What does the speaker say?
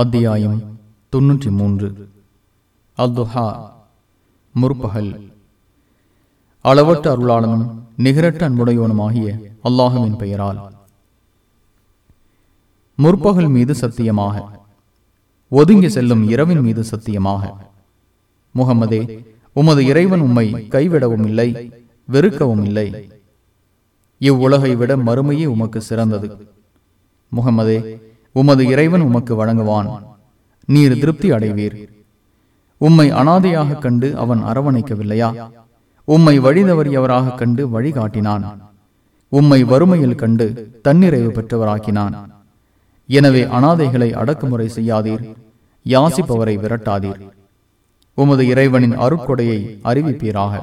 அத்தியாயம் தொன்னூற்றி மூன்று அல்துஹா முற்பகல். அளவற்ற அருளாளனும் நிகரற்ற அன்புடையவனுமாகிய அல்லாஹுவின் பெயரால். முற்பகல் மீது சத்தியமாக. ஒதுங்கி செல்லும் இரவின் மீது சத்தியமாக. முகமதே உமது இறைவன் உம்மை கைவிடவும் இல்லை வெறுக்கவும் இல்லை இவ்வுலகை விட மறுமையே உமக்கு சிறந்தது. முகமதே உமது இறைவன் உமக்கு வழங்குவான். நீர் திருப்தி அடைவீர். உம்மை அனாதையாக கண்டு அவன் அரவணைக்கவில்லையா? உம்மை வழிதவறியவராக கண்டு வழிகாட்டினான். உம்மை வறுமையில் கண்டு தன்னிறைவு பெற்றவராக்கினான். எனவே அனாதைகளை அடக்குமுறை செய்யாதீர். யாசிப்பவரை விரட்டாதீர். உமது இறைவனின் அருட்கொடையை அறிவிப்பீராக.